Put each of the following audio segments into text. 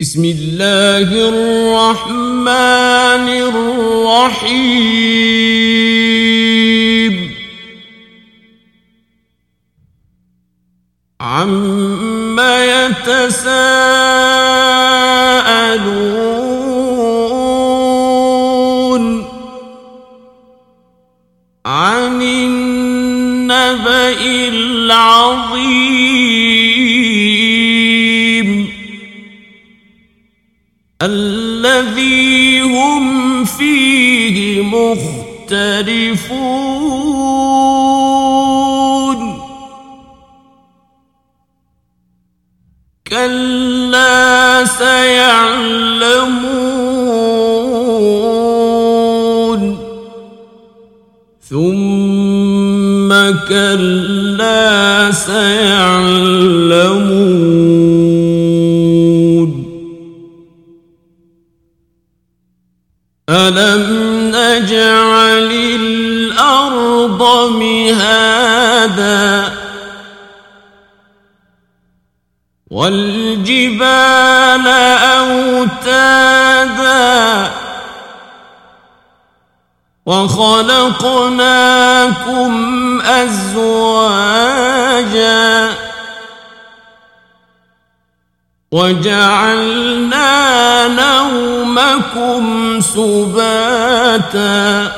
بسم اللہ الرحمن الرحیم عم يتساءلون عن النبأ العظيم الذي هم فيه مختلفون. كلا سيعلمون. ثم كلا سيعلمون. نجعل الأرض مهادا والجبال أوتادا وخلقناكم أزواجا وجعلنا نومكم سباتا.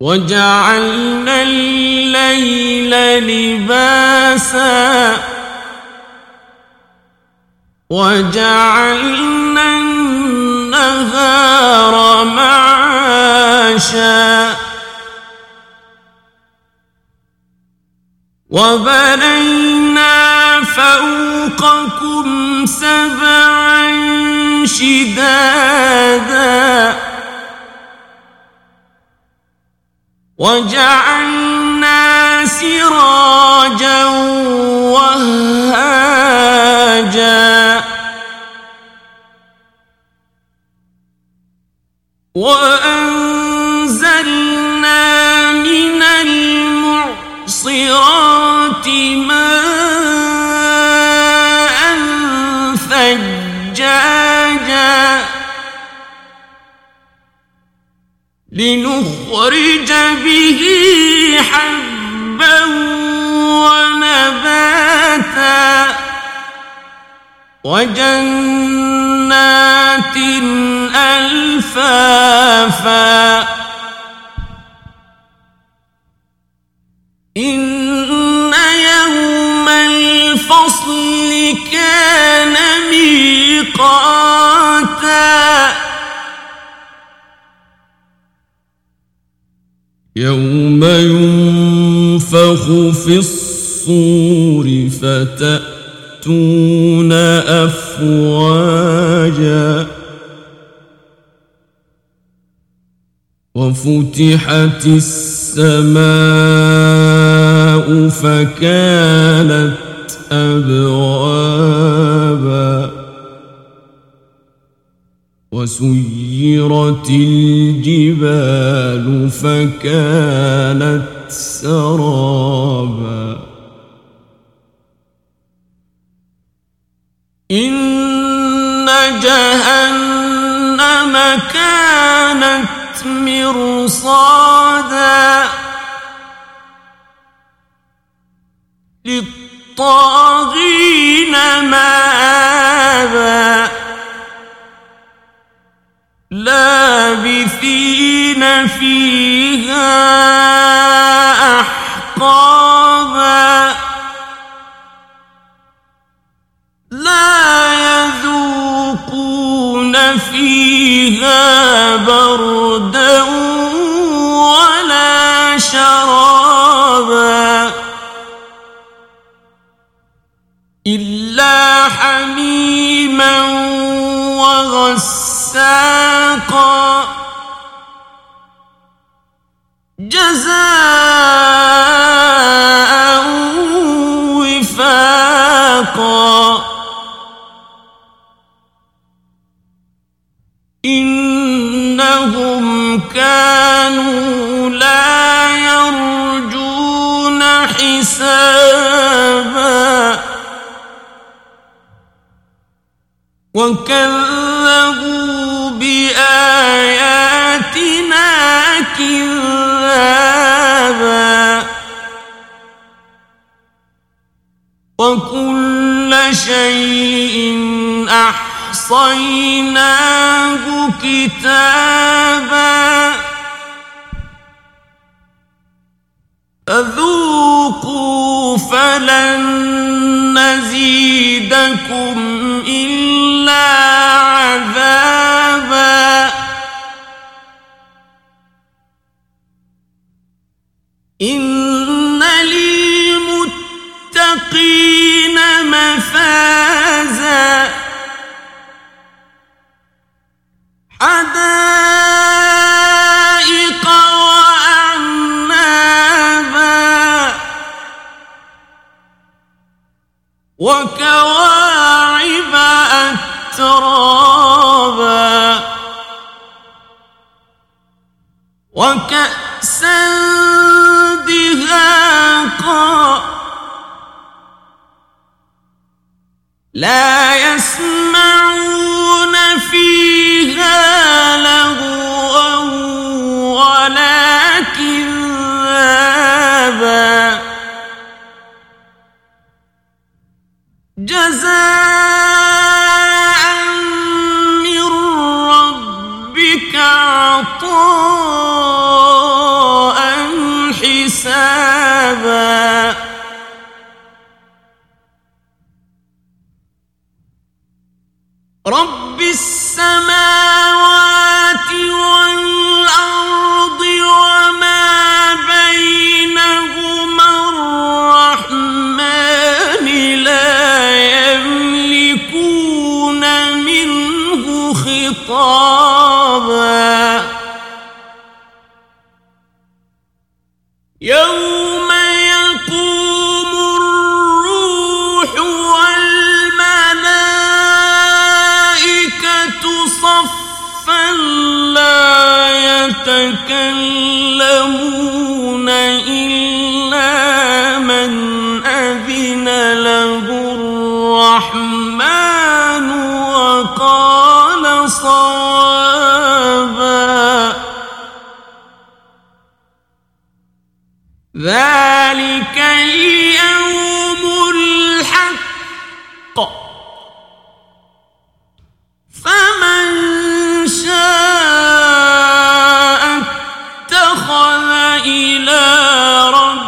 وجعلنا الليل لباسا. وجعلنا النهار معاشا. وبنينا فوقكم سبعا شدادا وجعلنا المعصرات ماء ثجاجا لنخرج به حبا ونباتا وجنات ألفافا كان ميقاتا. يوم ينفخ في الصور فتأتون أفواجا. وفتحت السماء فكانت أبوابا. وسيرت الجبال فكانت سرابا. إن جهنم كانت مرصادا. للطاغين مآبا. لابثين فيها. جزاء وفاقا. إنهم كانوا لا يرجون حسابا. وكذبوا بآياتنا كذابا وكل شيء أحصيناه كتابا. فذوقوا فلن نزيدكم وكواعب أترابا وكأسا دهاقا لا يسمعون فيه السماوات والأرض وما بينهما الرحمن لا يملكون منه خطابا يتكلمون إلا من أذن له الرحمن وقال صوابا. ذلك اليوم الحق. فمن إلى رب